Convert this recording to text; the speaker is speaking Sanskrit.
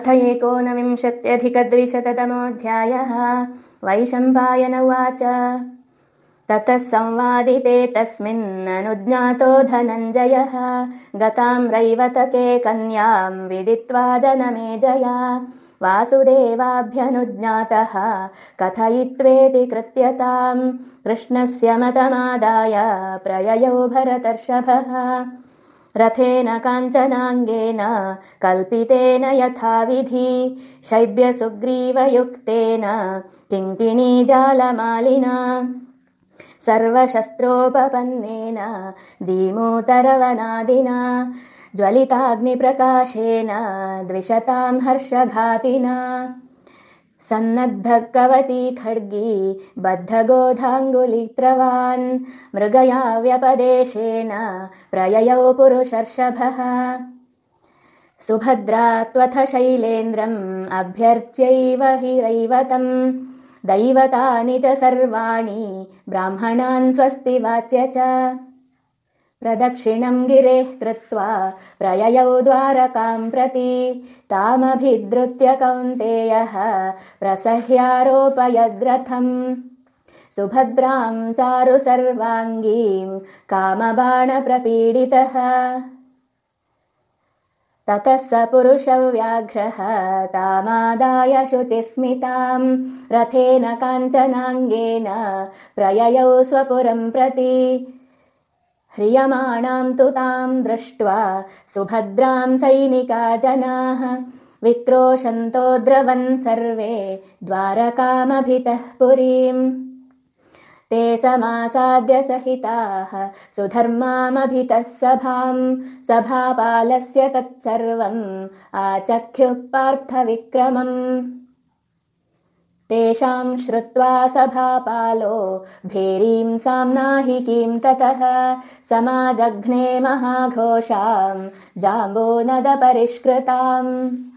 अथ एकोनविंशत्यधिकद्विशततमोऽध्यायः। वैशम्पायन उवाच। ततः संवादिते तस्मिन्ननुज्ञातो धनञ्जयः। गतां रैवतके कन्यां विदित्वा जनमेजया। वासुदेवाभ्यनुज्ञातः कथयित्वेति कृत्यताम्। कृष्णस्य मतमादाय प्रययौ भरतर्षभः रथेन काञ्चनाङ्गेन कल्पितेन यथाविधि शैब्यसुग्रीवयुक्तेन किङ्किणीजालमालिना सर्वशस्त्रोपपन्नेन जीमूतरवनादिना ज्वलिताग्निप्रकाशेन द्विषताम् हर्षघातिना सन्नद्धः कवची खड्गी बद्धगोधाङ्गुलित्रवान् मृगया व्यपदेशेन प्रययौ पुरुषर्षभः। सुभद्रा त्वथ शैलेन्द्रम् अभ्यर्च्यैव हि रैवतम् दैवतानि च सर्वाणि ब्राह्मणान् स्वस्ति वाच्य च प्रदक्षिणम् गिरेः कृत्वा प्रययौ द्वारकाम् प्रति तामभिद्रुत्य कौन्तेयः प्रसह्यारोपयद्रथम्। सुभद्राम् चारु सर्वाङ्गीम् कामबाणप्रपीडितः। ततः स पुरुषव्याघ्रः तामादाय शुचिस्मिताम् रथेन काञ्चनाङ्गेन प्रययौ स्वपुरम् प्रति ह्रियमाणाम् तु ताम् दृष्ट्वा सुभद्राम् सैनिका जनाः विक्रोशन्तो द्रवन् सर्वे द्वारकामभितः पुरीम्। ते समासाद्य सहिताः सुधर्मामभितः सभाम्। सभापालस्य तत्सर्वम् आचख्युः पार्थविक्रमम् तेषाम् श्रुत्वा सभापालो भेरीम् साम्नाहिकीम् ततः? समाजघ्ने महाघोषाम् जाम्बो नदपरिष्कृताम्